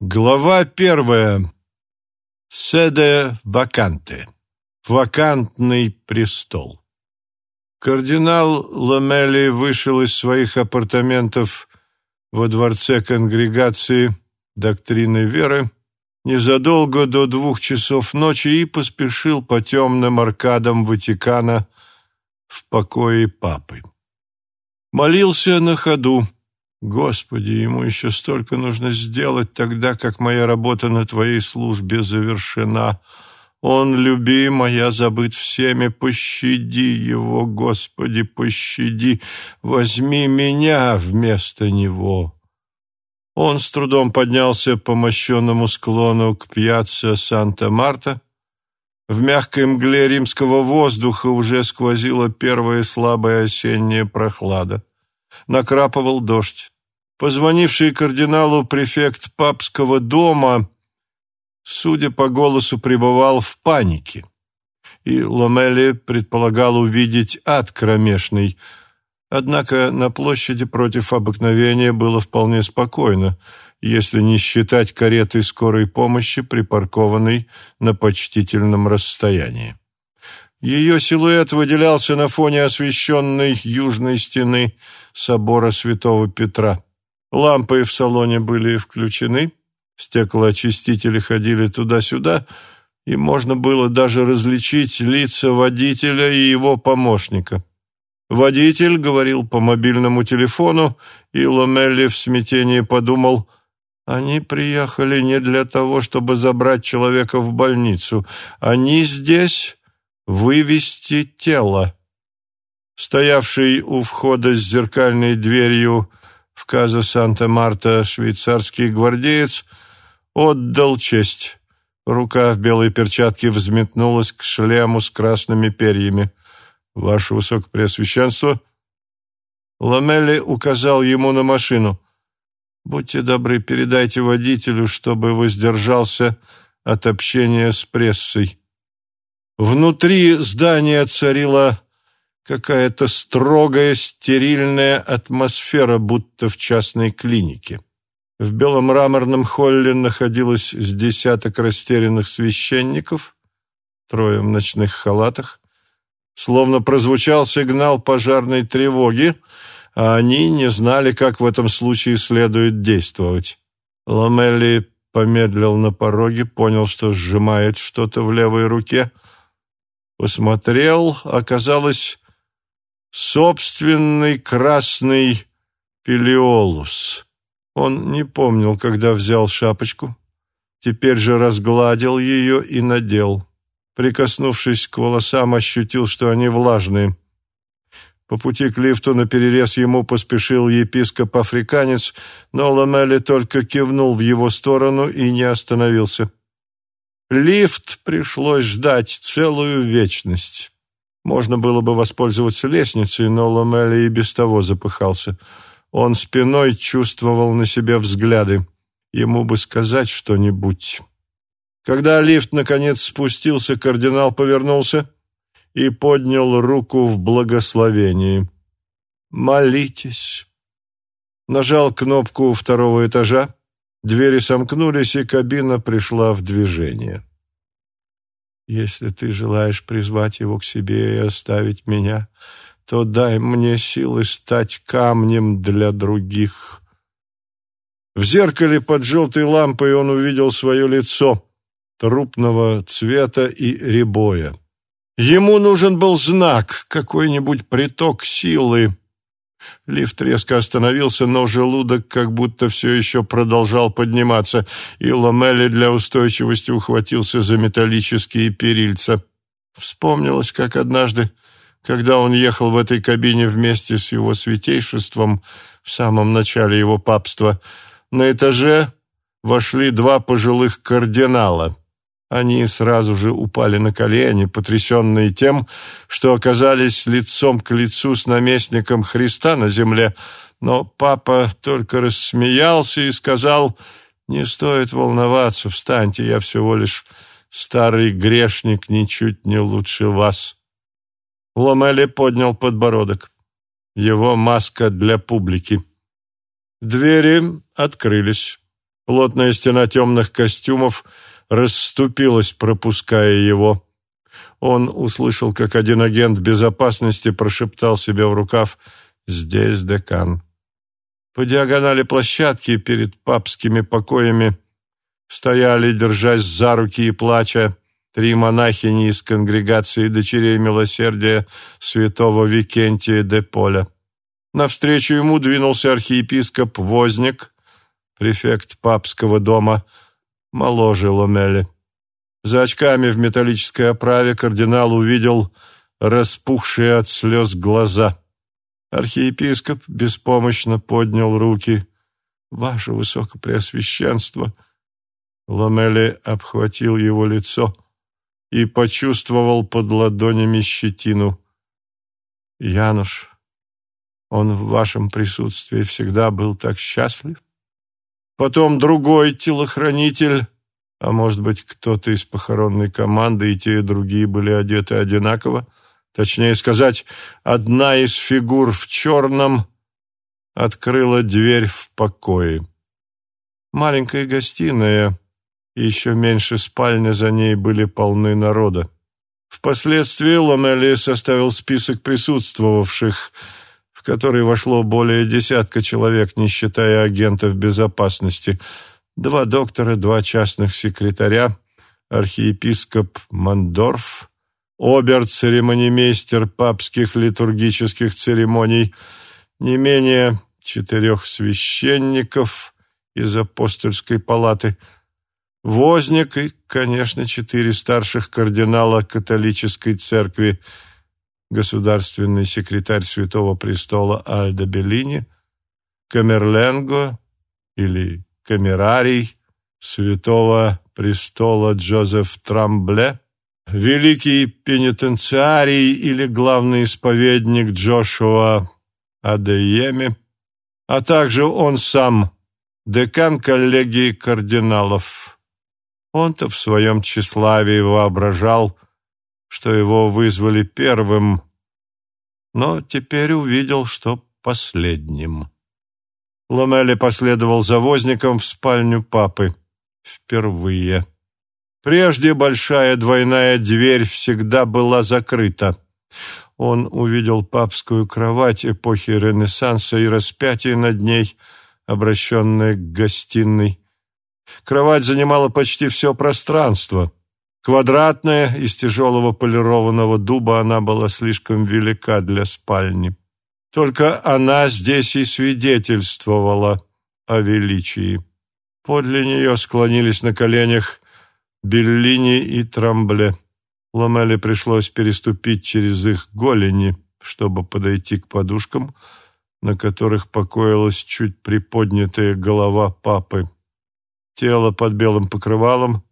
Глава первая. Седе ваканте. Вакантный престол. Кардинал Ламели вышел из своих апартаментов во дворце конгрегации доктрины веры незадолго до двух часов ночи и поспешил по темным аркадам Ватикана в покое папы. Молился на ходу. Господи, ему еще столько нужно сделать тогда, как моя работа на Твоей службе завершена. Он любим, а я забыт всеми. Пощади его, Господи, пощади. Возьми меня вместо него. Он с трудом поднялся по мощенному склону к пьяце Санта-Марта. В мягкой мгле римского воздуха уже сквозила первая слабая осенняя прохлада. Накрапывал дождь. Позвонивший кардиналу префект папского дома, судя по голосу, пребывал в панике. И Ломели предполагал увидеть ад кромешный – Однако на площади против обыкновения было вполне спокойно, если не считать кареты скорой помощи, припаркованной на почтительном расстоянии. Ее силуэт выделялся на фоне освещенной южной стены собора святого Петра. Лампы в салоне были включены, стеклоочистители ходили туда-сюда, и можно было даже различить лица водителя и его помощника. Водитель говорил по мобильному телефону, и Ломелли в смятении подумал, они приехали не для того, чтобы забрать человека в больницу. Они здесь вывести тело. Стоявший у входа с зеркальной дверью Каза Санта-Марта швейцарский гвардеец отдал честь. Рука в белой перчатке взметнулась к шлему с красными перьями. «Ваше Высокопреосвященство?» Ламелли указал ему на машину. «Будьте добры, передайте водителю, чтобы воздержался от общения с прессой». Внутри здания царила какая-то строгая, стерильная атмосфера, будто в частной клинике. В белом мраморном холле находилось с десяток растерянных священников, трое в ночных халатах, Словно прозвучал сигнал пожарной тревоги, а они не знали, как в этом случае следует действовать. Ламелли помедлил на пороге, понял, что сжимает что-то в левой руке. Посмотрел, оказалось, собственный красный пелиолус. Он не помнил, когда взял шапочку, теперь же разгладил ее и надел. Прикоснувшись к волосам, ощутил, что они влажные. По пути к лифту на перерез ему поспешил епископ-африканец, но Ламели только кивнул в его сторону и не остановился. Лифт пришлось ждать целую вечность. Можно было бы воспользоваться лестницей, но Ламели и без того запыхался. Он спиной чувствовал на себе взгляды. Ему бы сказать что-нибудь. Когда лифт, наконец, спустился, кардинал повернулся и поднял руку в благословении. «Молитесь». Нажал кнопку второго этажа, двери сомкнулись, и кабина пришла в движение. «Если ты желаешь призвать его к себе и оставить меня, то дай мне силы стать камнем для других». В зеркале под желтой лампой он увидел свое лицо — трупного цвета и ребоя. Ему нужен был знак, какой-нибудь приток силы. Лифт резко остановился, но желудок как будто все еще продолжал подниматься, и Ламелли для устойчивости ухватился за металлические перильца. Вспомнилось, как однажды, когда он ехал в этой кабине вместе с его святейшеством в самом начале его папства, на этаже вошли два пожилых кардинала — они сразу же упали на колени, потрясенные тем, что оказались лицом к лицу с наместником Христа на земле, но папа только рассмеялся и сказал, «Не стоит волноваться, встаньте, я всего лишь старый грешник, ничуть не лучше вас». Ломели поднял подбородок. Его маска для публики. Двери открылись. Плотная стена темных костюмов расступилась, пропуская его. Он услышал, как один агент безопасности прошептал себе в рукав «Здесь декан». По диагонали площадки перед папскими покоями стояли, держась за руки и плача, три монахини из конгрегации дочерей милосердия святого Викентия де Поля. Навстречу ему двинулся архиепископ Возник, префект папского дома, моложе Ломели. За очками в металлической оправе кардинал увидел распухшие от слез глаза. Архиепископ беспомощно поднял руки. «Ваше Высокопреосвященство!» Ломели обхватил его лицо и почувствовал под ладонями щетину. «Януш, он в вашем присутствии всегда был так счастлив?» Потом другой телохранитель, а может быть, кто-то из похоронной команды, и те, и другие были одеты одинаково, точнее сказать, одна из фигур в черном открыла дверь в покое. Маленькая гостиная и еще меньше спальня за ней были полны народа. Впоследствии Ломели составил список присутствовавших, который вошло более десятка человек, не считая агентов безопасности. Два доктора, два частных секретаря, архиепископ Мандорф, обер-церемонимейстер папских литургических церемоний, не менее четырех священников из апостольской палаты, возник и, конечно, четыре старших кардинала католической церкви, государственный секретарь Святого Престола Альдо Беллини, Камерленго или Камерарий Святого Престола Джозеф Трамбле, великий пенитенциарий или главный исповедник Джошуа Адееми, а также он сам, декан коллегии кардиналов. Он-то в своем тщеславии воображал, что его вызвали первым, но теперь увидел, что последним. Ломели последовал за возником в спальню папы. Впервые. Прежде большая двойная дверь всегда была закрыта. Он увидел папскую кровать эпохи Ренессанса и распятие над ней, обращенное к гостиной. Кровать занимала почти все пространство. Квадратная, из тяжелого полированного дуба, она была слишком велика для спальни. Только она здесь и свидетельствовала о величии. Подле нее склонились на коленях Беллини и Трамбле. Ламеле пришлось переступить через их голени, чтобы подойти к подушкам, на которых покоилась чуть приподнятая голова папы. Тело под белым покрывалом,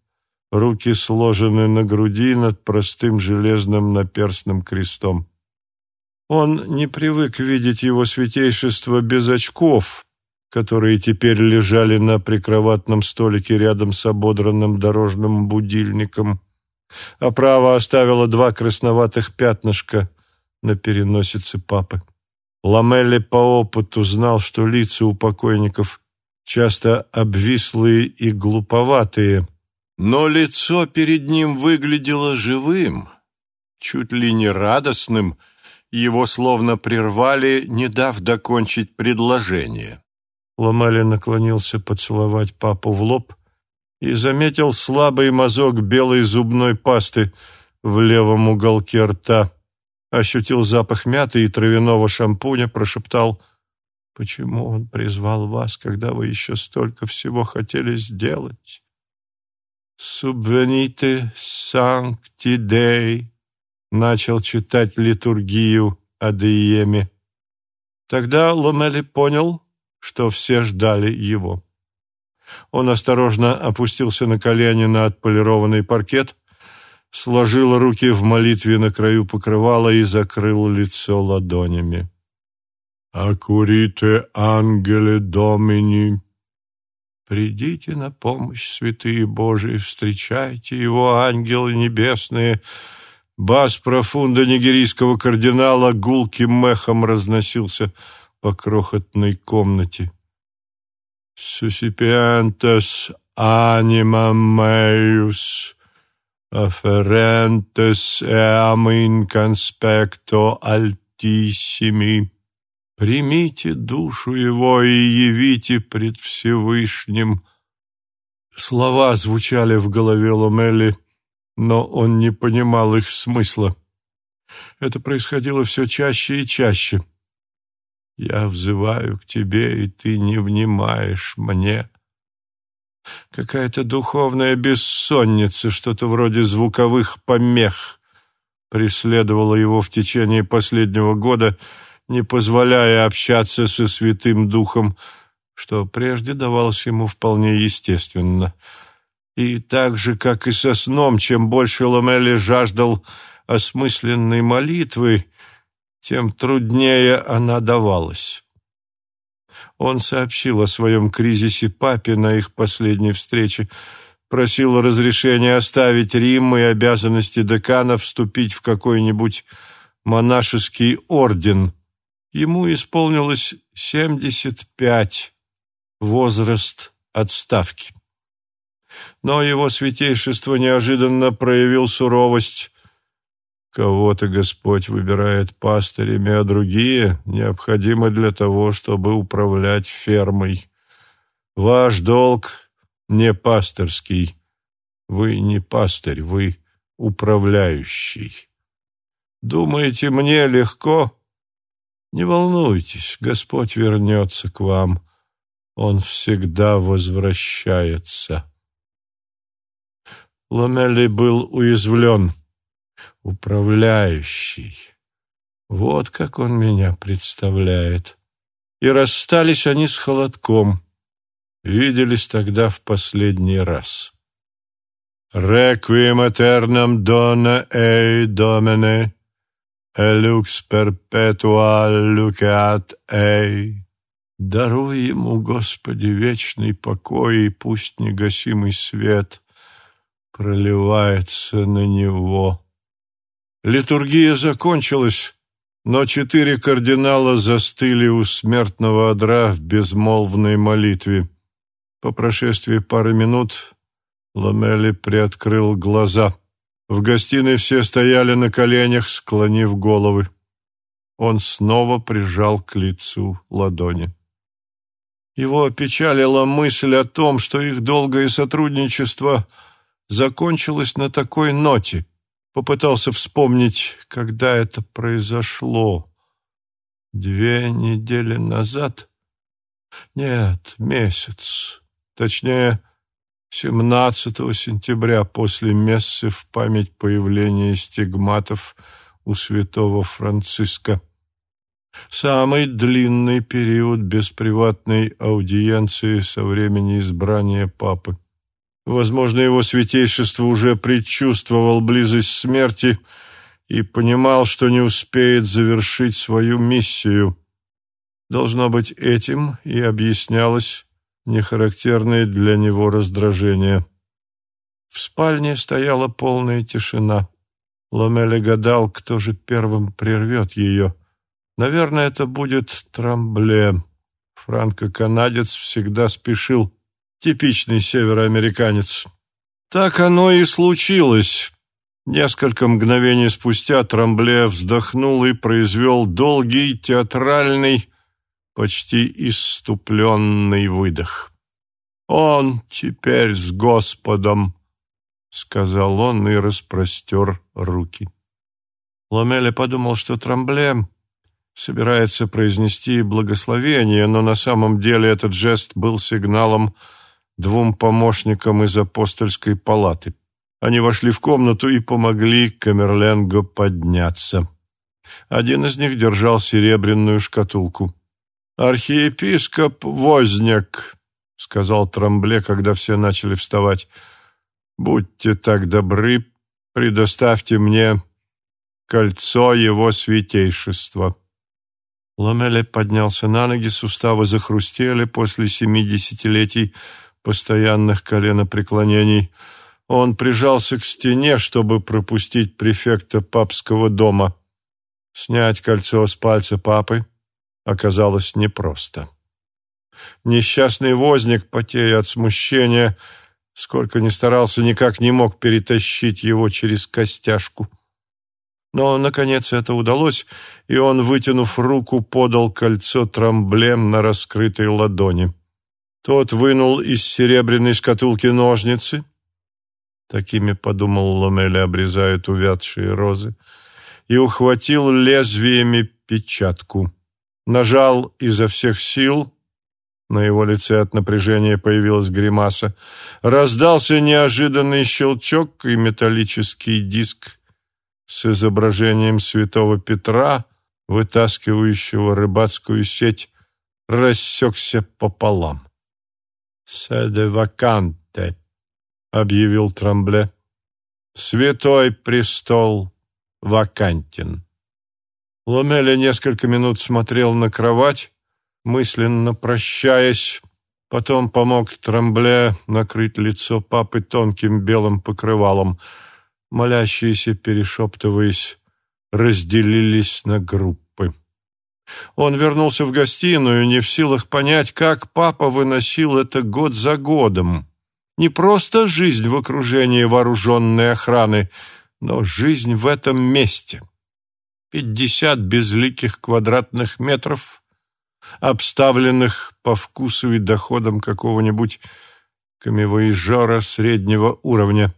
руки сложены на груди над простым железным наперстным крестом. Он не привык видеть его святейшество без очков, которые теперь лежали на прикроватном столике рядом с ободранным дорожным будильником. Оправа оставила два красноватых пятнышка на переносице папы. Ламелли по опыту знал, что лица у покойников часто обвислые и глуповатые, но лицо перед ним выглядело живым, чуть ли не радостным, его словно прервали, не дав докончить предложение. Ломали наклонился поцеловать папу в лоб и заметил слабый мазок белой зубной пасты в левом уголке рта. Ощутил запах мяты и травяного шампуня, прошептал «Почему он призвал вас, когда вы еще столько всего хотели сделать?» «Субвените санкти дей», — начал читать литургию Адееме. Тогда Ломели понял, что все ждали его. Он осторожно опустился на колени на отполированный паркет, сложил руки в молитве на краю покрывала и закрыл лицо ладонями. «Акурите, ангелы домини!» «Придите на помощь, святые Божии, встречайте его, ангелы небесные!» Бас профунда нигерийского кардинала гулким мехом разносился по крохотной комнате. animam meus, afferentes eam in conspecto altissimi. Примите душу его и явите пред Всевышним. Слова звучали в голове Ломели, но он не понимал их смысла. Это происходило все чаще и чаще. «Я взываю к тебе, и ты не внимаешь мне». Какая-то духовная бессонница, что-то вроде звуковых помех, преследовала его в течение последнего года, не позволяя общаться со Святым Духом, что прежде давалось ему вполне естественно. И так же, как и со сном, чем больше Ламели жаждал осмысленной молитвы, тем труднее она давалась. Он сообщил о своем кризисе папе на их последней встрече, просил разрешения оставить Рим и обязанности декана вступить в какой-нибудь монашеский орден. Ему исполнилось семьдесят пять, возраст отставки. Но его святейшество неожиданно проявил суровость, Кого-то Господь выбирает пастырями, а другие необходимы для того, чтобы управлять фермой. Ваш долг не пастырский. Вы не пастырь, вы управляющий. Думаете, мне легко? Не волнуйтесь, Господь вернется к вам. Он всегда возвращается. Ломели был уязвлен управляющий. Вот как он меня представляет. И расстались они с холодком. Виделись тогда в последний раз. «Реквием этернам дона эй домене, элюкс перпетуал люкеат эй». Даруй ему, Господи, вечный покой, и пусть негасимый свет проливается на него. Литургия закончилась, но четыре кардинала застыли у смертного одра в безмолвной молитве. По прошествии пары минут Ламели приоткрыл глаза. В гостиной все стояли на коленях, склонив головы. Он снова прижал к лицу ладони. Его опечалила мысль о том, что их долгое сотрудничество закончилось на такой ноте. Попытался вспомнить, когда это произошло. Две недели назад? Нет, месяц. Точнее, 17 сентября после мессы в память появления стигматов у святого Франциска. Самый длинный период без приватной аудиенции со времени избрания папы. Возможно, его святейшество уже предчувствовал близость смерти и понимал, что не успеет завершить свою миссию. Должно быть, этим и объяснялось нехарактерное для него раздражение. В спальне стояла полная тишина. Ломеле гадал, кто же первым прервет ее. Наверное, это будет Трамбле. Франко-канадец всегда спешил Типичный североамериканец. Так оно и случилось. Несколько мгновений спустя Трамбле вздохнул и произвел долгий, театральный, почти иступленный выдох. «Он теперь с Господом», — сказал он и распростер руки. Ламеле подумал, что Трамбле собирается произнести благословение, но на самом деле этот жест был сигналом двум помощникам из апостольской палаты. Они вошли в комнату и помогли Камерленго подняться. Один из них держал серебряную шкатулку. «Архиепископ Возняк», — сказал Трамбле, когда все начали вставать, — «будьте так добры, предоставьте мне кольцо его святейшества». Ламеле поднялся на ноги, суставы захрустели после семидесятилетий, постоянных коленопреклонений. Он прижался к стене, чтобы пропустить префекта папского дома. Снять кольцо с пальца папы оказалось непросто. Несчастный возник, потея от смущения, сколько ни старался, никак не мог перетащить его через костяшку. Но, наконец, это удалось, и он, вытянув руку, подал кольцо трамблем на раскрытой ладони. Тот вынул из серебряной шкатулки ножницы, такими, подумал Ломель, обрезают увядшие розы, и ухватил лезвиями печатку. Нажал изо всех сил, на его лице от напряжения появилась гримаса. Раздался неожиданный щелчок, и металлический диск с изображением святого Петра, вытаскивающего рыбацкую сеть, рассекся пополам. «Седе ваканте», — объявил Трамбле. «Святой престол вакантен». Ломеля несколько минут смотрел на кровать, мысленно прощаясь, потом помог Трамбле накрыть лицо папы тонким белым покрывалом. Молящиеся, перешептываясь, разделились на группы. Он вернулся в гостиную, не в силах понять, как папа выносил это год за годом. Не просто жизнь в окружении вооруженной охраны, но жизнь в этом месте — пятьдесят безликих квадратных метров, обставленных по вкусу и доходам какого-нибудь камевоежора среднего уровня.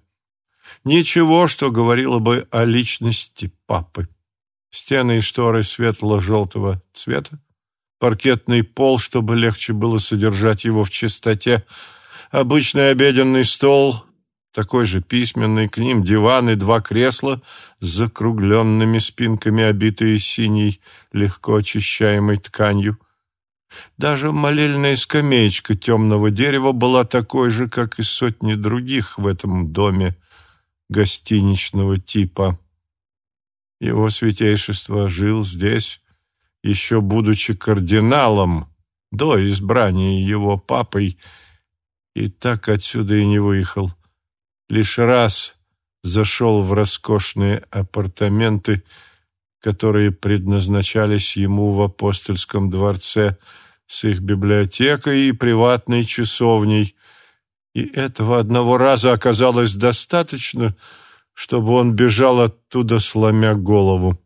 Ничего, что говорило бы о личности папы. Стены и шторы светло-желтого цвета, паркетный пол, чтобы легче было содержать его в чистоте, обычный обеденный стол, такой же письменный, к ним диван и два кресла с закругленными спинками, обитые синей, легко очищаемой тканью. Даже молельная скамеечка темного дерева была такой же, как и сотни других в этом доме гостиничного типа. Его святейшество жил здесь, еще будучи кардиналом, до избрания его папой, и так отсюда и не выехал лишь раз зашел в роскошные апартаменты, которые предназначались ему в апостольском дворце с их библиотекой и приватной часовней, и этого одного раза оказалось достаточно, чтобы он бежал оттуда, сломя голову.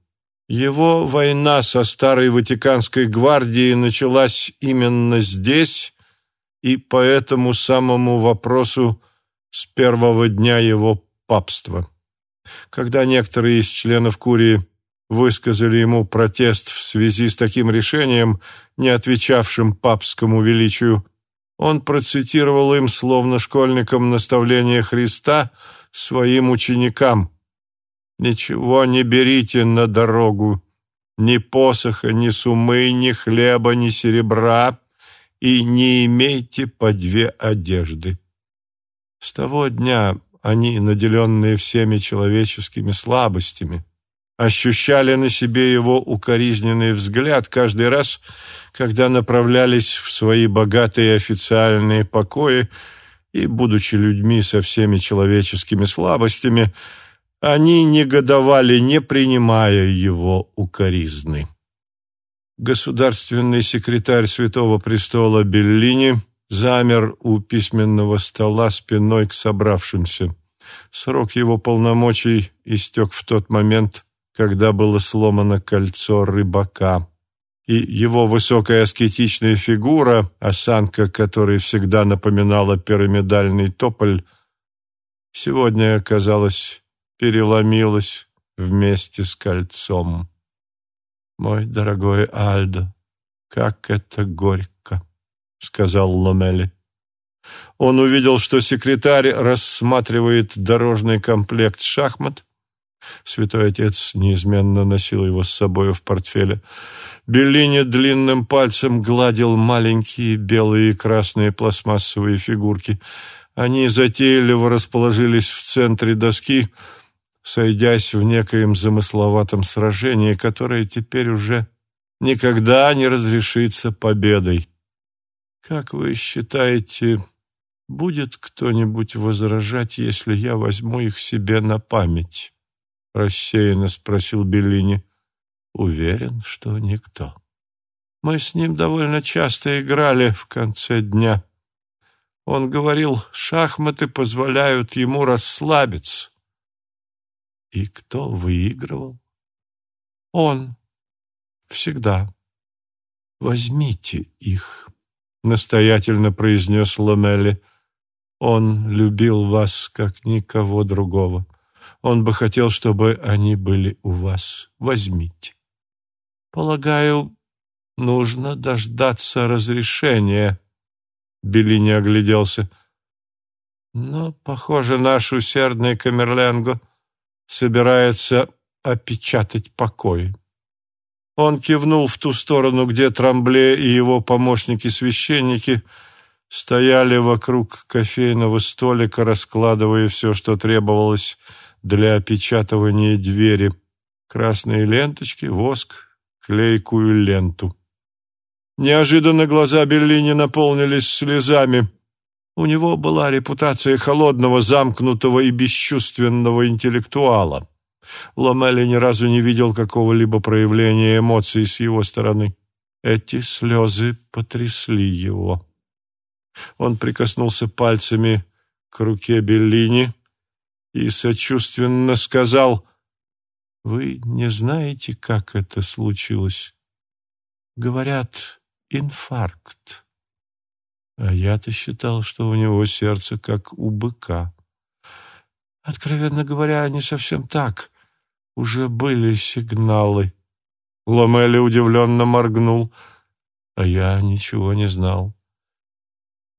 Его война со старой Ватиканской гвардией началась именно здесь, и по этому самому вопросу с первого дня его папства. Когда некоторые из членов Курии высказали ему протест в связи с таким решением, не отвечавшим папскому величию, он процитировал им, словно школьникам, наставление Христа своим ученикам. «Ничего не берите на дорогу, ни посоха, ни сумы, ни хлеба, ни серебра, и не имейте по две одежды». С того дня они, наделенные всеми человеческими слабостями, ощущали на себе его укоризненный взгляд каждый раз, когда направлялись в свои богатые официальные покои, и, будучи людьми со всеми человеческими слабостями, они негодовали, не принимая его укоризны. Государственный секретарь Святого Престола Беллини замер у письменного стола спиной к собравшимся. Срок его полномочий истек в тот момент, когда было сломано кольцо рыбака. И его высокая аскетичная фигура, осанка которой всегда напоминала пирамидальный тополь, сегодня, казалось, переломилась вместе с кольцом. Мой дорогой Альдо, как это горько! — сказал Ломели. Он увидел, что секретарь рассматривает дорожный комплект шахмат. Святой Отец неизменно носил его с собой в портфеле. Беллини длинным пальцем гладил маленькие белые и красные пластмассовые фигурки. Они затейливо расположились в центре доски, сойдясь в некоем замысловатом сражении, которое теперь уже никогда не разрешится победой. Как вы считаете, будет кто-нибудь возражать, если я возьму их себе на память? Рассеянно спросил Беллини. Уверен, что никто. Мы с ним довольно часто играли в конце дня. Он говорил, шахматы позволяют ему расслабиться. И кто выигрывал? Он. Всегда. Возьмите их, настоятельно произнес Ламелли. Он любил вас, как никого другого. Он бы хотел, чтобы они были у вас. Возьмите. Полагаю, нужно дождаться разрешения. Беллини огляделся. Но, похоже, наш усердный Камерленго собирается опечатать покой. Он кивнул в ту сторону, где Трамбле и его помощники-священники стояли вокруг кофейного столика, раскладывая все, что требовалось для опечатывания двери. Красные ленточки, воск, клейкую ленту. Неожиданно глаза Берлини наполнились слезами. У него была репутация холодного, замкнутого и бесчувственного интеллектуала. Ламели ни разу не видел какого-либо проявления эмоций с его стороны. Эти слезы потрясли его. Он прикоснулся пальцами к руке Беллини и сочувственно сказал, «Вы не знаете, как это случилось? Говорят, инфаркт. А я-то считал, что у него сердце как у быка. Откровенно говоря, не совсем так. Уже были сигналы». Ламели удивленно моргнул, а я ничего не знал.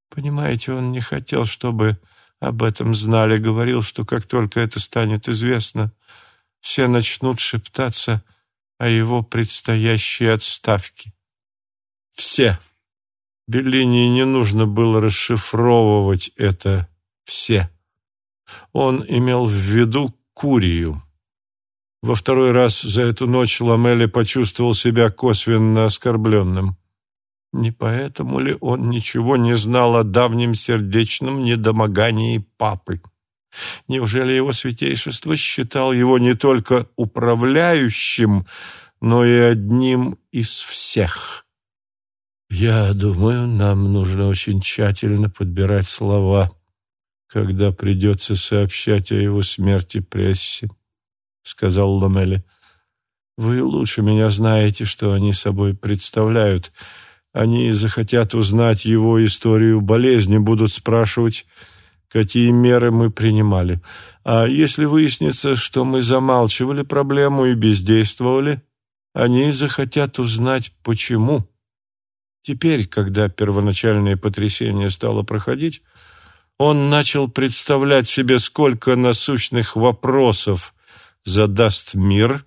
Понимаете, он не хотел, чтобы об этом знали, говорил, что как только это станет известно, все начнут шептаться о его предстоящей отставке. Все. Беллини не нужно было расшифровывать это «все». Он имел в виду Курию. Во второй раз за эту ночь Ламели почувствовал себя косвенно оскорбленным. Не поэтому ли он ничего не знал о давнем сердечном недомогании папы? Неужели его святейшество считал его не только управляющим, но и одним из всех? Я думаю, нам нужно очень тщательно подбирать слова, когда придется сообщать о его смерти прессе, — сказал Ломели. Вы лучше меня знаете, что они собой представляют, — они захотят узнать его историю болезни, будут спрашивать, какие меры мы принимали. А если выяснится, что мы замалчивали проблему и бездействовали, они захотят узнать, почему. Теперь, когда первоначальное потрясение стало проходить, он начал представлять себе, сколько насущных вопросов задаст мир,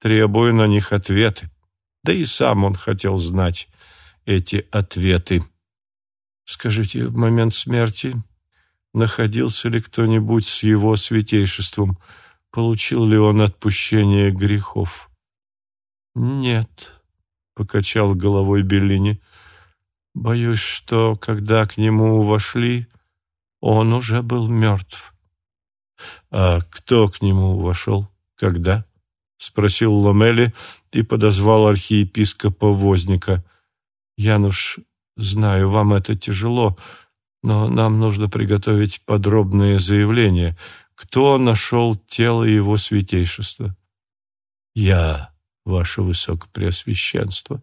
требуя на них ответы. Да и сам он хотел знать, эти ответы. Скажите, в момент смерти находился ли кто-нибудь с его святейшеством? Получил ли он отпущение грехов? Нет, покачал головой Беллини. Боюсь, что когда к нему вошли, он уже был мертв. А кто к нему вошел? Когда? спросил Ломели и подозвал архиепископа Возника. Януш, знаю, вам это тяжело, но нам нужно приготовить подробное заявление. Кто нашел тело его святейшества? Я, ваше высокопреосвященство.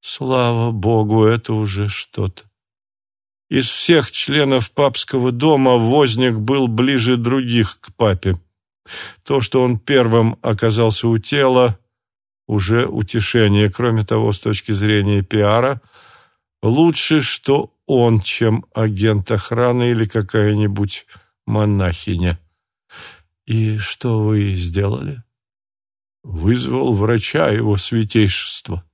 Слава Богу, это уже что-то. Из всех членов папского дома Возник был ближе других к папе. То, что он первым оказался у тела, уже утешение. Кроме того, с точки зрения пиара, лучше, что он, чем агент охраны или какая-нибудь монахиня. И что вы сделали? Вызвал врача его святейшества.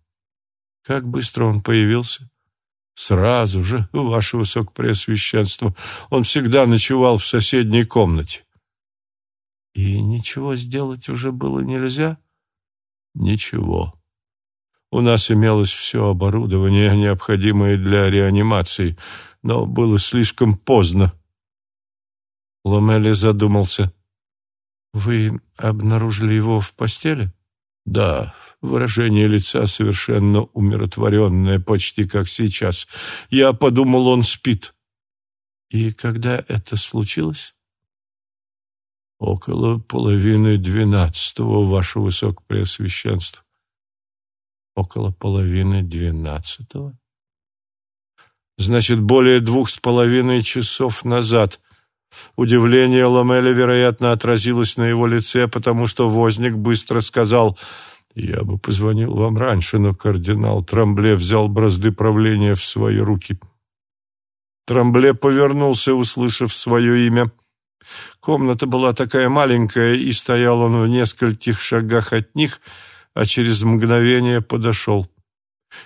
Как быстро он появился? Сразу же, ваше высокопреосвященство. Он всегда ночевал в соседней комнате. И ничего сделать уже было нельзя? Ничего. У нас имелось все оборудование, необходимое для реанимации, но было слишком поздно. Ломели задумался. «Вы обнаружили его в постели?» «Да, Выражение лица совершенно умиротворенное, почти как сейчас. Я подумал, он спит. И когда это случилось? Около половины двенадцатого, ваше высокопреосвященство. Около половины двенадцатого? Значит, более двух с половиной часов назад. Удивление Ламеля, вероятно, отразилось на его лице, потому что возник быстро сказал «Я бы позвонил вам раньше, но кардинал Трамбле взял бразды правления в свои руки». Трамбле повернулся, услышав свое имя. Комната была такая маленькая, и стоял он в нескольких шагах от них, а через мгновение подошел.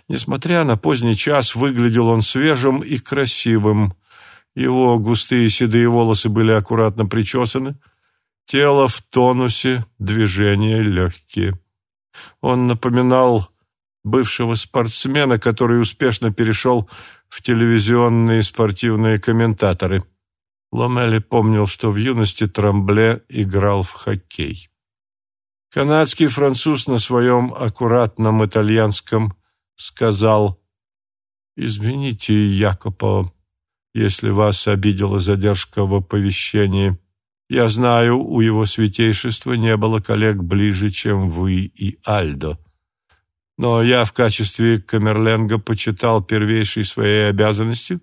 Несмотря на поздний час, выглядел он свежим и красивым. Его густые седые волосы были аккуратно причесаны, тело в тонусе, движения легкие. Он напоминал бывшего спортсмена, который успешно перешел в телевизионные спортивные комментаторы. Ломели помнил, что в юности Трамбле играл в хоккей. Канадский француз на своем аккуратном итальянском сказал, «Извините, Якопо, если вас обидела задержка в оповещении. Я знаю, у его святейшества не было коллег ближе, чем вы и Альдо. Но я в качестве Камерленга почитал первейшей своей обязанностью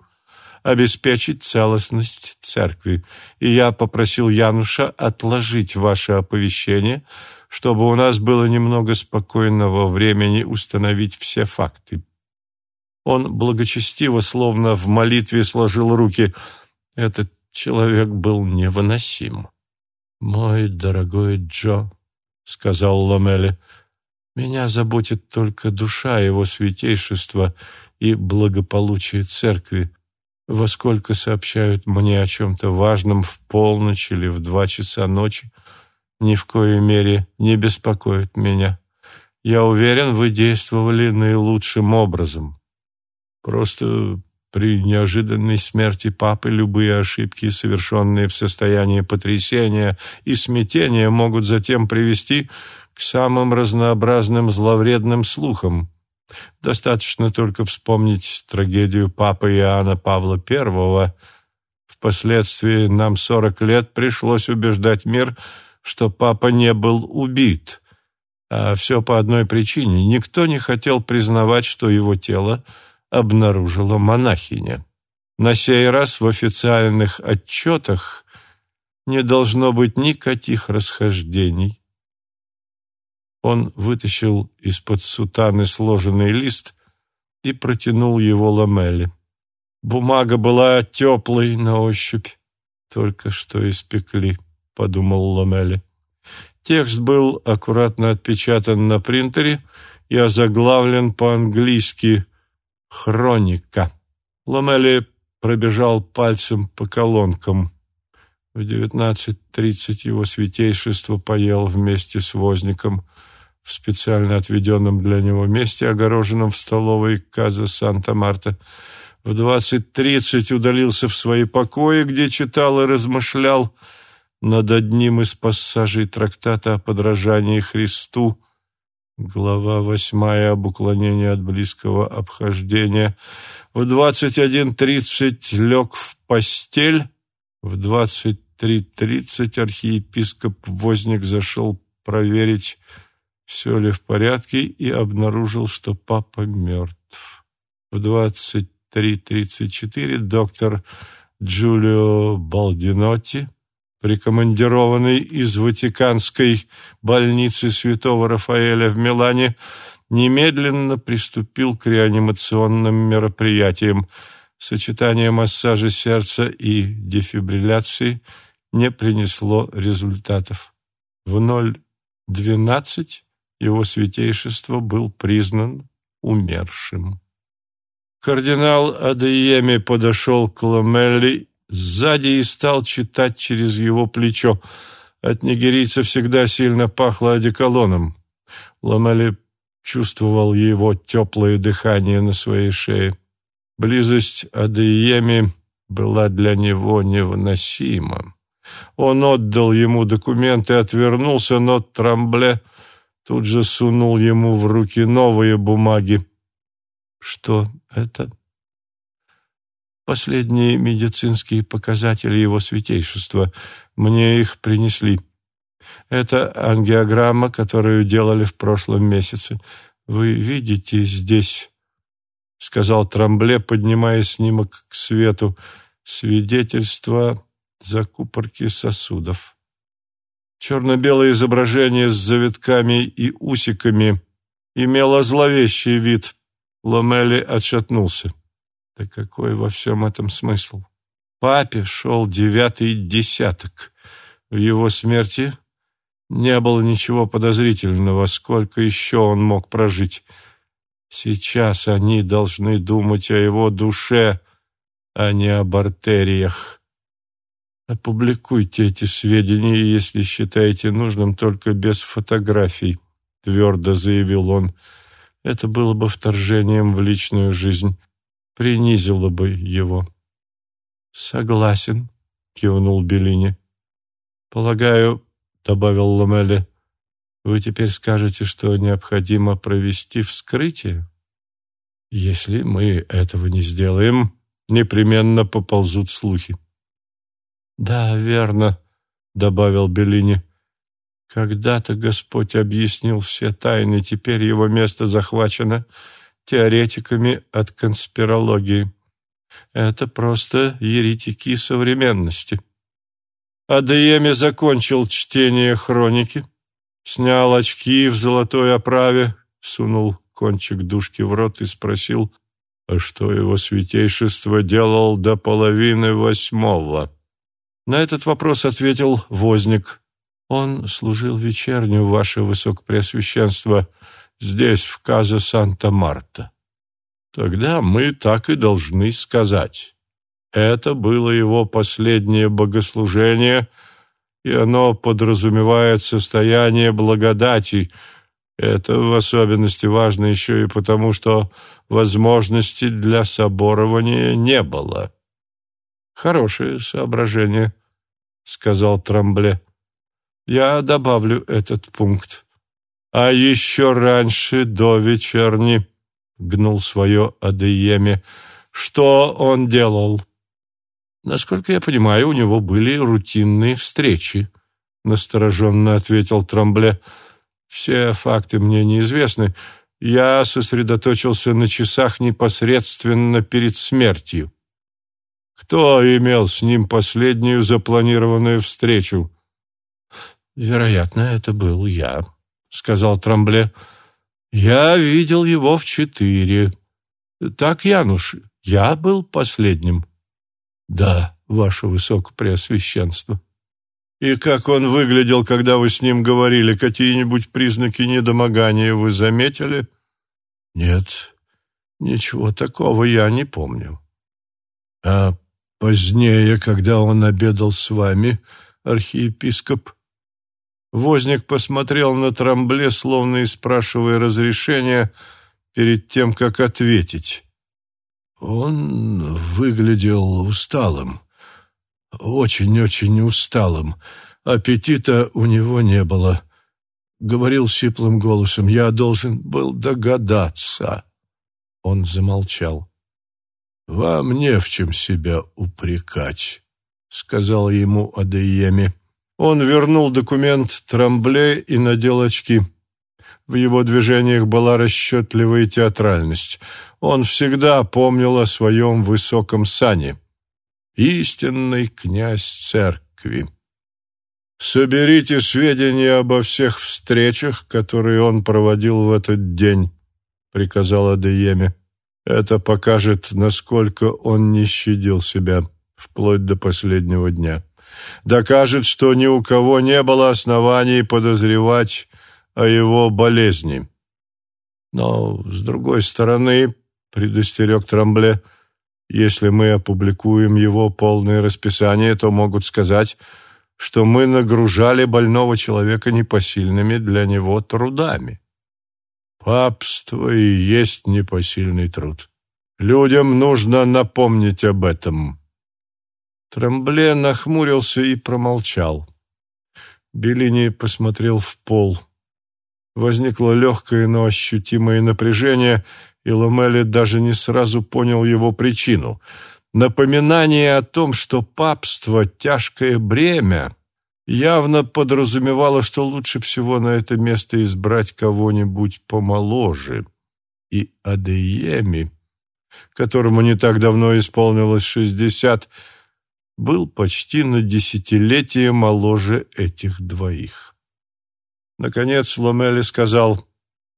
обеспечить целостность церкви, и я попросил Януша отложить ваше оповещение – чтобы у нас было немного спокойного времени установить все факты. Он благочестиво, словно в молитве, сложил руки. Этот человек был невыносим. «Мой дорогой Джо», — сказал Ломеле, — «меня заботит только душа его святейшества и благополучие церкви, во сколько сообщают мне о чем-то важном в полночь или в два часа ночи, ни в коей мере не беспокоит меня. Я уверен, вы действовали наилучшим образом. Просто при неожиданной смерти папы любые ошибки, совершенные в состоянии потрясения и смятения, могут затем привести к самым разнообразным зловредным слухам. Достаточно только вспомнить трагедию папы Иоанна Павла I. Впоследствии нам сорок лет пришлось убеждать мир, что папа не был убит, а все по одной причине. Никто не хотел признавать, что его тело обнаружила монахиня. На сей раз в официальных отчетах не должно быть никаких расхождений. Он вытащил из-под сутаны сложенный лист и протянул его ламели. Бумага была теплой на ощупь, только что испекли. — подумал Ломели. Текст был аккуратно отпечатан на принтере и озаглавлен по-английски «Хроника». Ломели пробежал пальцем по колонкам. В девятнадцать тридцать его святейшество поел вместе с возником в специально отведенном для него месте, огороженном в столовой Каза Санта-Марта. В двадцать тридцать удалился в свои покои, где читал и размышлял, над одним из пассажей трактата о подражании Христу, глава восьмая. Об уклонении от близкого обхождения, в 21.30 лег в постель, в 23.30 архиепископ Возник зашел проверить, все ли в порядке, и обнаружил, что папа мертв. В 23.34 доктор Джулио Балдинотти прикомандированный из Ватиканской больницы святого Рафаэля в Милане, немедленно приступил к реанимационным мероприятиям. Сочетание массажа сердца и дефибрилляции не принесло результатов. В 0.12 его святейшество был признан умершим. Кардинал Адееми подошел к Ламелли сзади и стал читать через его плечо. От нигерийца всегда сильно пахло одеколоном. Ламели чувствовал его теплое дыхание на своей шее. Близость Адееми была для него невыносима. Он отдал ему документы, отвернулся, но Трамбле тут же сунул ему в руки новые бумаги. Что это? Последние медицинские показатели его святейшества. Мне их принесли. Это ангиограмма, которую делали в прошлом месяце. Вы видите здесь, — сказал Трамбле, поднимая снимок к свету, — свидетельство закупорки сосудов. Черно-белое изображение с завитками и усиками имело зловещий вид. Ломели отшатнулся. Да какой во всем этом смысл? Папе шел девятый десяток. В его смерти не было ничего подозрительного, сколько еще он мог прожить. Сейчас они должны думать о его душе, а не об артериях. Опубликуйте эти сведения, если считаете нужным, только без фотографий, твердо заявил он. Это было бы вторжением в личную жизнь, принизило бы его. Согласен, кивнул Беллини. Полагаю, добавил Ломеле, вы теперь скажете, что необходимо провести вскрытие? Если мы этого не сделаем, непременно поползут слухи. Да, верно, добавил Беллини. Когда-то Господь объяснил все тайны, теперь его место захвачено теоретиками от конспирологии. Это просто еретики современности. Адееми закончил чтение хроники, снял очки в золотой оправе, сунул кончик дужки в рот и спросил, а что его святейшество делал до половины восьмого. На этот вопрос ответил возник. Он служил вечернюю, ваше высокопреосвященство, здесь, в Каза Санта-Марта. Тогда мы так и должны сказать. Это было его последнее богослужение, и оно подразумевает состояние благодати. Это в особенности важно еще и потому, что возможности для соборования не было. «Хорошее соображение», — сказал Трамбле. «Я добавлю этот пункт. А еще раньше, до вечерни, — гнул свое Адееме, — что он делал?» Насколько я понимаю, у него были рутинные встречи, настороженно ответил Трамбле. Все факты мне неизвестны. Я сосредоточился на часах непосредственно перед смертью. Кто имел с ним последнюю запланированную встречу? Вероятно, это был я, сказал Трамбле. Я видел его в четыре. Так, Януш, я был последним. Да, ваше высокопреосвященство. И как он выглядел, когда вы с ним говорили? Какие-нибудь признаки недомогания вы заметили? Нет, ничего такого я не помню. А позднее, когда он обедал с вами, архиепископ, Возник посмотрел на Трамбле, словно и спрашивая разрешения перед тем, как ответить. Он выглядел усталым, очень-очень усталым. Аппетита у него не было. Говорил сиплым голосом, «Я должен был догадаться». Он замолчал. «Вам не в чем себя упрекать», — сказал ему Адееми. Он вернул документ Трамбле и надел очки. В его движениях была расчетливая театральность. Он всегда помнил о своем высоком сане. Истинный князь церкви. «Соберите сведения обо всех встречах, которые он проводил в этот день», — приказал Адееме. «Это покажет, насколько он не щадил себя, вплоть до последнего дня. Докажет, что ни у кого не было оснований подозревать о его болезни. Но, с другой стороны, предостерег Трамбле, если мы опубликуем его полное расписание, то могут сказать, что мы нагружали больного человека непосильными для него трудами. Папство и есть непосильный труд. Людям нужно напомнить об этом. Трамбле нахмурился и промолчал. Беллини посмотрел в пол. Возникло легкое, но ощутимое напряжение, и Ломели даже не сразу понял его причину. Напоминание о том, что папство — тяжкое бремя, явно подразумевало, что лучше всего на это место избрать кого-нибудь помоложе. И Адееми, которому не так давно исполнилось шестьдесят, был почти на десятилетие моложе этих двоих. Наконец Ломели сказал,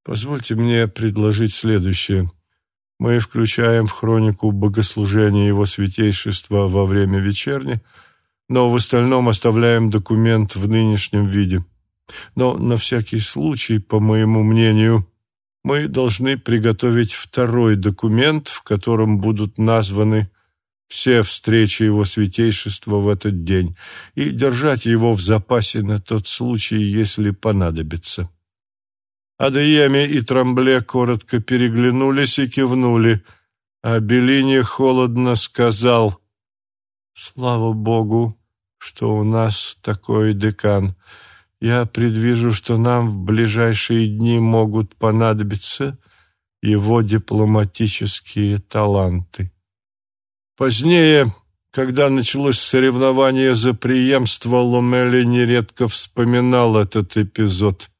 «Позвольте мне предложить следующее. Мы включаем в хронику богослужения его святейшества во время вечерни, но в остальном оставляем документ в нынешнем виде. Но на всякий случай, по моему мнению, мы должны приготовить второй документ, в котором будут названы все встречи его святейшества в этот день и держать его в запасе на тот случай, если понадобится. Адеями и Трамбле коротко переглянулись и кивнули, а Беллини холодно сказал «Слава Богу, что у нас такой декан. Я предвижу, что нам в ближайшие дни могут понадобиться его дипломатические таланты». Позднее, когда началось соревнование за преемство, Ломели нередко вспоминал этот эпизод.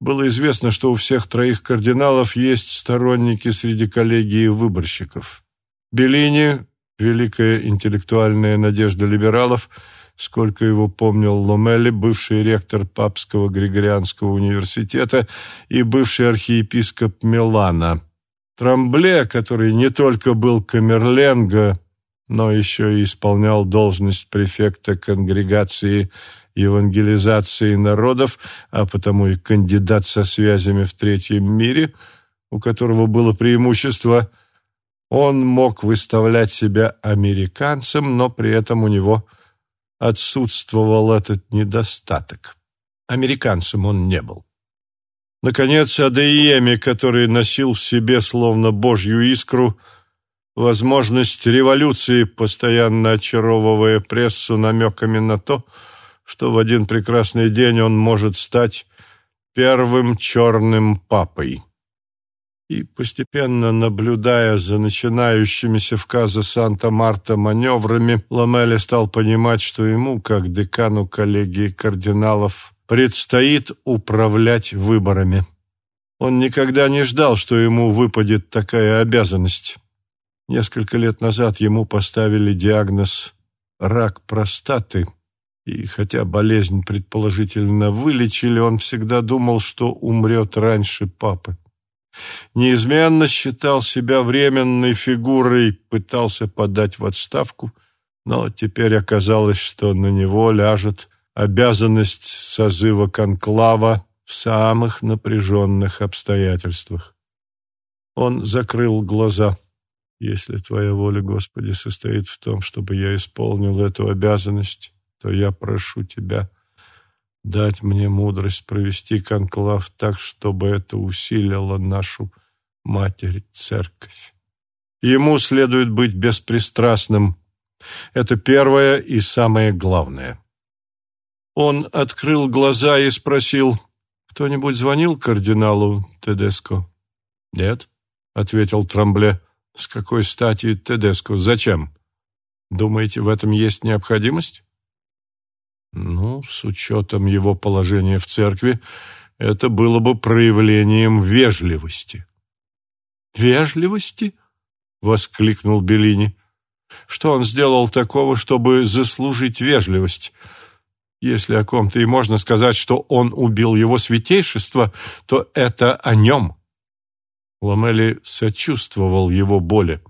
Было известно, что у всех троих кардиналов есть сторонники среди коллегии выборщиков. Беллини, великая интеллектуальная надежда либералов, сколько его помнил Ломели, бывший ректор Папского Григорианского университета и бывший архиепископ Милана. Трамбле, который не только был камерленго, но еще и исполнял должность префекта конгрегации евангелизации народов, а потому и кандидат со связями в третьем мире, у которого было преимущество, он мог выставлять себя американцем, но при этом у него отсутствовал этот недостаток. Американцем он не был. Наконец, Адееми, который носил в себе словно божью искру, возможность революции, постоянно очаровывая прессу намеками на то, что в один прекрасный день он может стать первым черным папой. И постепенно, наблюдая за начинающимися в Каза Санта-Марта маневрами, Ламелли стал понимать, что ему, как декану коллегии кардиналов, предстоит управлять выборами. Он никогда не ждал, что ему выпадет такая обязанность. Несколько лет назад ему поставили диагноз «рак простаты», и хотя болезнь предположительно вылечили, он всегда думал, что умрет раньше папы. Неизменно считал себя временной фигурой, пытался подать в отставку, но теперь оказалось, что на него ляжет обязанность созыва конклава в самых напряженных обстоятельствах. Он закрыл глаза. Если Твоя воля, Господи, состоит в том, чтобы я исполнил эту обязанность, то я прошу Тебя дать мне мудрость провести конклав так, чтобы это усилило нашу Матерь Церковь. Ему следует быть беспристрастным. Это первое и самое главное. Он открыл глаза и спросил, «Кто-нибудь звонил кардиналу Тедеско?» «Нет», — ответил Трамбле. С какой стати Тедеску? Зачем? Думаете, в этом есть необходимость? Ну, с учетом его положения в церкви, это было бы проявлением вежливости. «Вежливости?» — воскликнул Беллини. «Что он сделал такого, чтобы заслужить вежливость? Если о ком-то и можно сказать, что он убил его святейшество, то это о нем». Ламели сочувствовал его боли.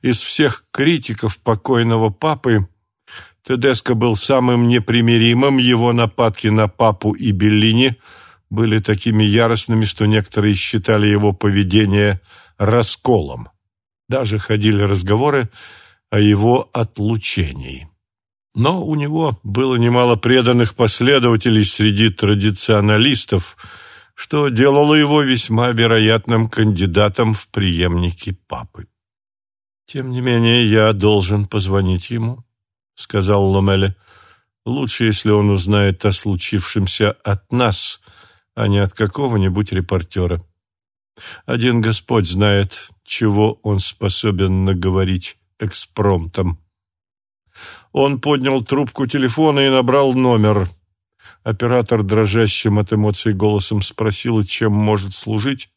Из всех критиков покойного папы Тедеско был самым непримиримым, его нападки на папу и Беллини были такими яростными, что некоторые считали его поведение расколом. Даже ходили разговоры о его отлучении. Но у него было немало преданных последователей среди традиционалистов – что делало его весьма вероятным кандидатом в преемники папы. «Тем не менее, я должен позвонить ему», — сказал Ломеле. «Лучше, если он узнает о случившемся от нас, а не от какого-нибудь репортера. Один Господь знает, чего он способен наговорить экспромтом. Он поднял трубку телефона и набрал номер. Оператор дрожащим от эмоций голосом спросил, чем может служить.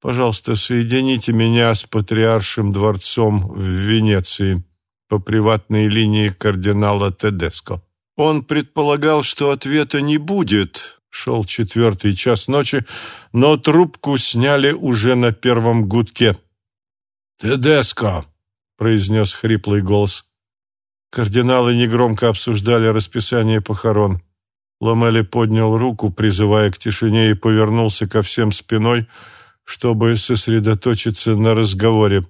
«Пожалуйста, соедините меня с Патриаршим дворцом в Венеции по приватной линии кардинала Тедеско». Он предполагал, что ответа не будет. Шел четвертый час ночи, но трубку сняли уже на первом гудке. «Тедеско!» — произнес хриплый голос. Кардиналы негромко обсуждали расписание похорон. Ламели поднял руку, призывая к тишине, и повернулся ко всем спиной, чтобы сосредоточиться на разговоре.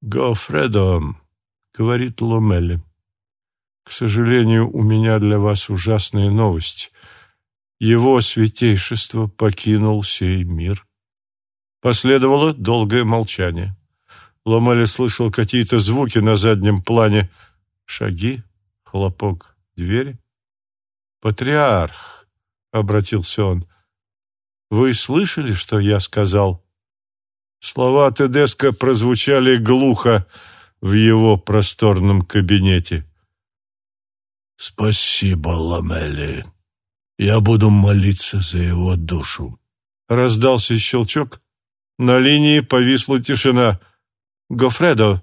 «Гофредо», — говорит Ломели, — «к сожалению, у меня для вас ужасная новость. Его святейшество покинул сей мир». Последовало долгое молчание. Ломели слышал какие-то звуки на заднем плане — Шаги, хлопок двери. «Патриарх», — обратился он, — «вы слышали, что я сказал?» Слова Тедеско прозвучали глухо в его просторном кабинете. «Спасибо, Ламели. Я буду молиться за его душу». Раздался щелчок. На линии повисла тишина. «Гофредо»,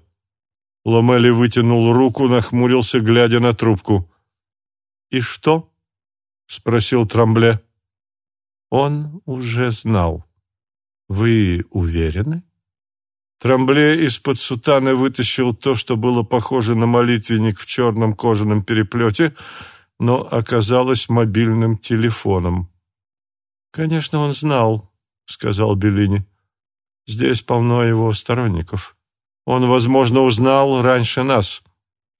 Ломели вытянул руку, нахмурился, глядя на трубку. «И что?» — спросил Трамбле. Он уже знал. «Вы уверены?» Трамбле из-под сутаны вытащил то, что было похоже на молитвенник в черном кожаном переплете, но оказалось мобильным телефоном. «Конечно, он знал», — сказал Беллини. «Здесь полно его сторонников». Он, возможно, узнал раньше нас.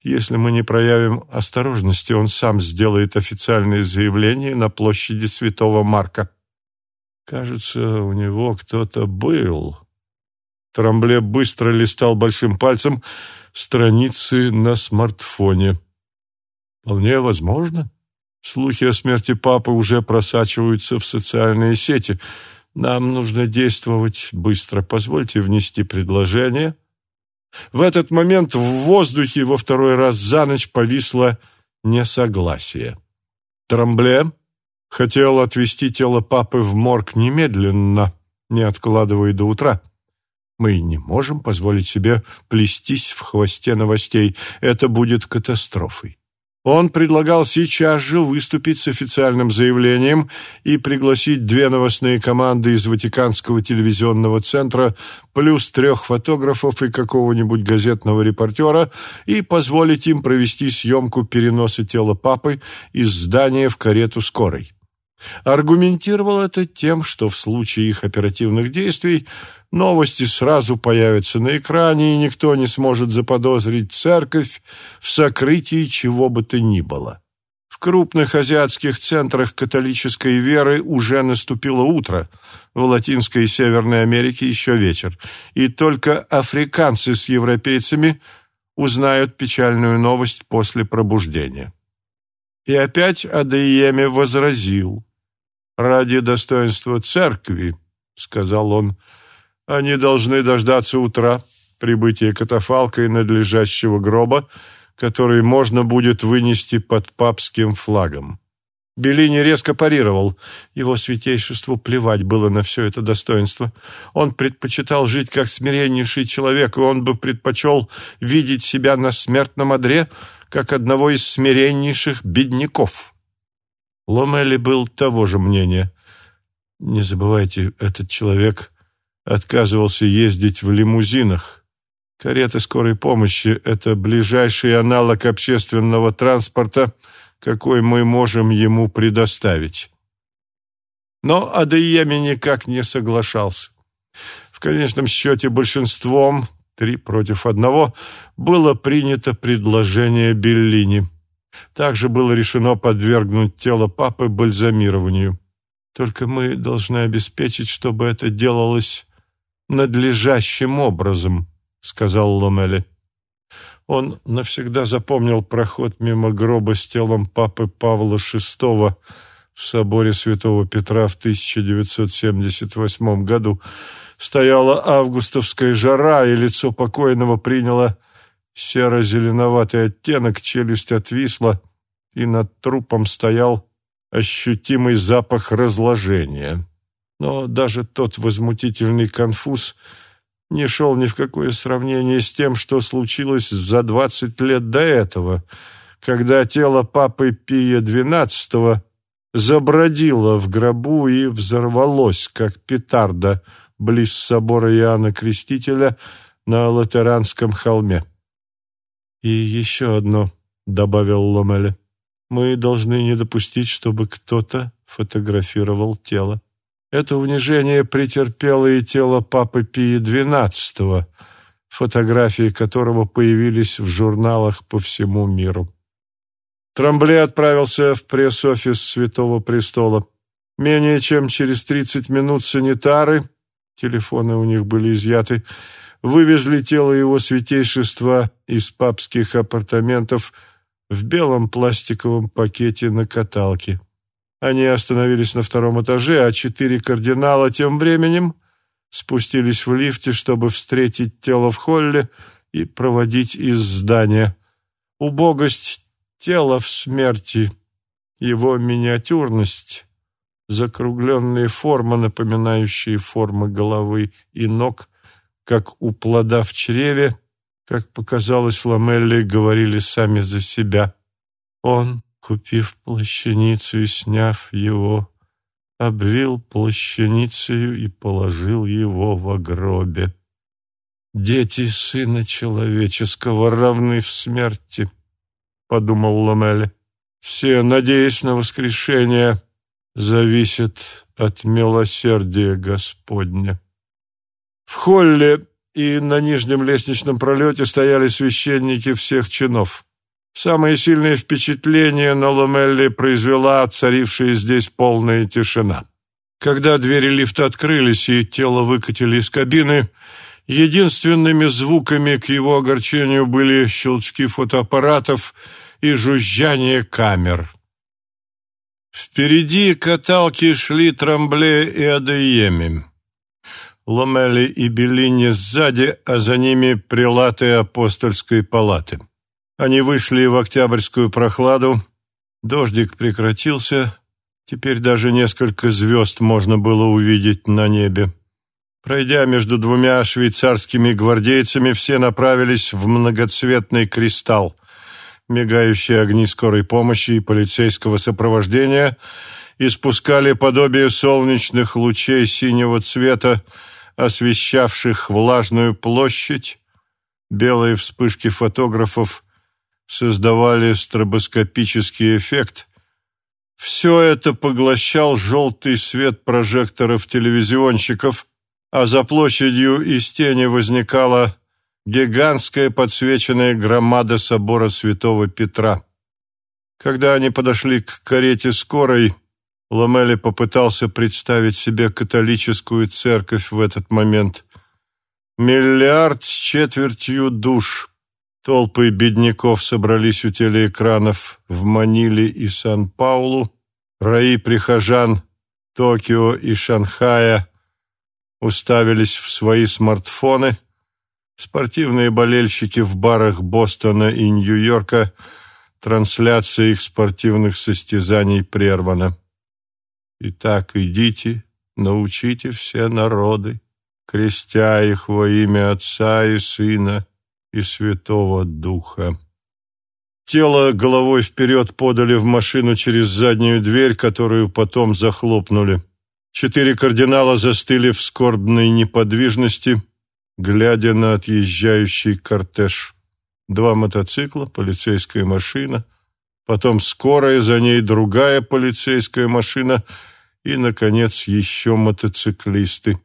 Если мы не проявим осторожности, он сам сделает официальное заявление на площади Святого Марка. Кажется, у него кто-то был. Трамбле быстро листал большим пальцем страницы на смартфоне. Вполне возможно. Слухи о смерти папы уже просачиваются в социальные сети. Нам нужно действовать быстро. Позвольте внести предложение в этот момент в воздухе во второй раз за ночь повисло несогласие. Трамбле хотел отвезти тело папы в морг немедленно, не откладывая до утра. Мы не можем позволить себе плестись в хвосте новостей. Это будет катастрофой. Он предлагал сейчас же выступить с официальным заявлением и пригласить две новостные команды из Ватиканского телевизионного центра плюс трех фотографов и какого-нибудь газетного репортера и позволить им провести съемку переноса тела папы из здания в карету скорой. Аргументировал это тем, что в случае их оперативных действий Новости сразу появятся на экране, и никто не сможет заподозрить церковь в сокрытии чего бы то ни было. В крупных азиатских центрах католической веры уже наступило утро, в Латинской и Северной Америке еще вечер, и только африканцы с европейцами узнают печальную новость после пробуждения. И опять Адееме возразил. «Ради достоинства церкви», — сказал он, — они должны дождаться утра, прибытия катафалка и надлежащего гроба, который можно будет вынести под папским флагом. Беллини резко парировал. Его святейшеству плевать было на все это достоинство. Он предпочитал жить как смиреннейший человек, и он бы предпочел видеть себя на смертном одре, как одного из смиреннейших бедняков. Ломели был того же мнения. Не забывайте, этот человек отказывался ездить в лимузинах. Кареты скорой помощи – это ближайший аналог общественного транспорта, какой мы можем ему предоставить. Но Адееми никак не соглашался. В конечном счете большинством, три против одного, было принято предложение Беллини. Также было решено подвергнуть тело папы бальзамированию. Только мы должны обеспечить, чтобы это делалось надлежащим образом», — сказал Ломели. Он навсегда запомнил проход мимо гроба с телом папы Павла VI в соборе Святого Петра в 1978 году. Стояла августовская жара, и лицо покойного приняло серо-зеленоватый оттенок, челюсть отвисла, и над трупом стоял ощутимый запах разложения. Но даже тот возмутительный конфуз не шел ни в какое сравнение с тем, что случилось за двадцать лет до этого, когда тело папы Пия XII забродило в гробу и взорвалось, как петарда, близ собора Иоанна Крестителя на Латеранском холме. «И еще одно», — добавил Ломеле. «Мы должны не допустить, чтобы кто-то фотографировал тело. Это унижение претерпело и тело папы Пии XII, фотографии которого появились в журналах по всему миру». Трамбле отправился в пресс-офис Святого Престола. Менее чем через тридцать минут санитары, телефоны у них были изъяты, вывезли тело его святейшества из папских апартаментов в белом пластиковом пакете на каталке. Они остановились на втором этаже, а четыре кардинала тем временем спустились в лифте, чтобы встретить тело в холле и проводить из здания. Убогость тела в смерти, его миниатюрность, закругленные формы, напоминающие формы головы и ног, как у плода в чреве, как показалось Ламелли, говорили сами за себя. Он, купив плащаницу и сняв его, обвил плащаницею и положил его в гробе. Дети Сына Человеческого равны в смерти, — подумал Ламелли. Все, надеясь на воскрешение, зависят от милосердия Господня. В холле и на нижнем лестничном пролете стояли священники всех чинов. Самое сильное впечатление на Ломелли произвела царившая здесь полная тишина. Когда двери лифта открылись и тело выкатили из кабины, единственными звуками к его огорчению были щелчки фотоаппаратов и жужжание камер. Впереди каталки шли Трамбле и Адееми. Ломели и Беллини сзади, а за ними прилаты апостольской палаты. Они вышли в октябрьскую прохладу, дождик прекратился, теперь даже несколько звезд можно было увидеть на небе. Пройдя между двумя швейцарскими гвардейцами, все направились в многоцветный кристалл. Мигающие огни скорой помощи и полицейского сопровождения испускали подобие солнечных лучей синего цвета, освещавших влажную площадь, белые вспышки фотографов создавали стробоскопический эффект. Все это поглощал желтый свет прожекторов телевизионщиков, а за площадью из тени возникала гигантская подсвеченная громада собора святого Петра. Когда они подошли к карете скорой, Ламели попытался представить себе католическую церковь в этот момент. Миллиард с четвертью душ. Толпы бедняков собрались у телеэкранов в Маниле и Сан-Паулу. Раи прихожан Токио и Шанхая уставились в свои смартфоны. Спортивные болельщики в барах Бостона и Нью-Йорка. Трансляция их спортивных состязаний прервана. Итак, идите, научите все народы, крестя их во имя Отца и Сына и Святого Духа. Тело головой вперед подали в машину через заднюю дверь, которую потом захлопнули. Четыре кардинала застыли в скорбной неподвижности, глядя на отъезжающий кортеж. Два мотоцикла, полицейская машина, потом скорая, за ней другая полицейская машина — и, наконец, еще мотоциклисты.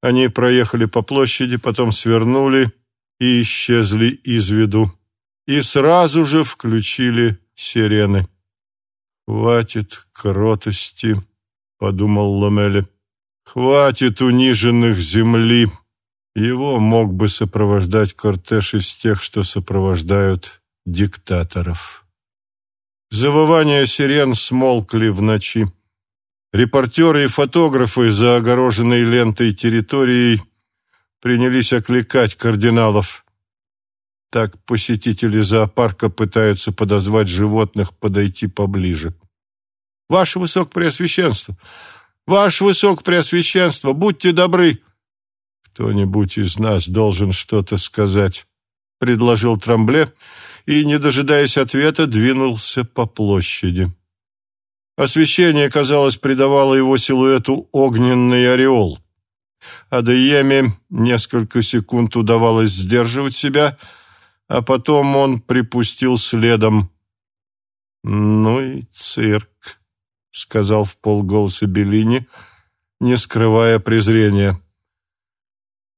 Они проехали по площади, потом свернули и исчезли из виду. И сразу же включили сирены. «Хватит кротости», — подумал Ломеле. «Хватит униженных земли». Его мог бы сопровождать кортеж из тех, что сопровождают диктаторов. Завывания сирен смолкли в ночи. Репортеры и фотографы за огороженной лентой территорией принялись окликать кардиналов. Так посетители зоопарка пытаются подозвать животных подойти поближе. «Ваше Высокопреосвященство! Ваше Высокопреосвященство! Будьте добры!» «Кто-нибудь из нас должен что-то сказать», — предложил Трамбле и, не дожидаясь ответа, двинулся по площади. Освещение, казалось, придавало его силуэту огненный ореол. Адееме несколько секунд удавалось сдерживать себя, а потом он припустил следом. «Ну и цирк», — сказал в полголоса Беллини, не скрывая презрения.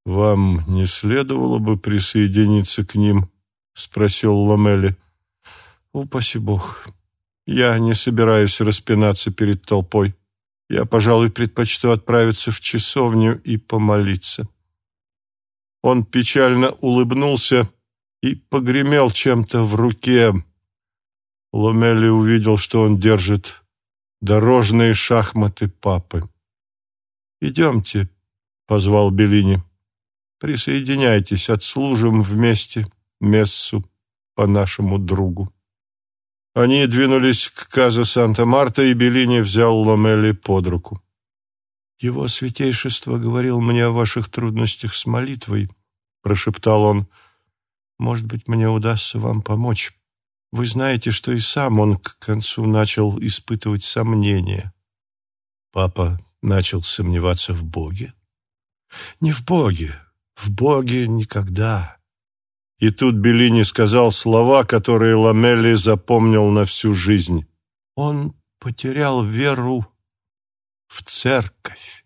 «Вам не следовало бы присоединиться к ним?» — спросил Ламели. «Упаси бог, я не собираюсь распинаться перед толпой. Я, пожалуй, предпочту отправиться в часовню и помолиться». Он печально улыбнулся и погремел чем-то в руке. Ломели увидел, что он держит дорожные шахматы папы. «Идемте», — позвал Беллини. Присоединяйтесь, отслужим вместе мессу по нашему другу. Они двинулись к Каза Санта-Марта, и Беллини взял Ломели под руку. «Его святейшество говорил мне о ваших трудностях с молитвой», — прошептал он. «Может быть, мне удастся вам помочь. Вы знаете, что и сам он к концу начал испытывать сомнения». Папа начал сомневаться в Боге. «Не в Боге, в Боге никогда. И тут Беллини сказал слова, которые Ламелли запомнил на всю жизнь. Он потерял веру в церковь.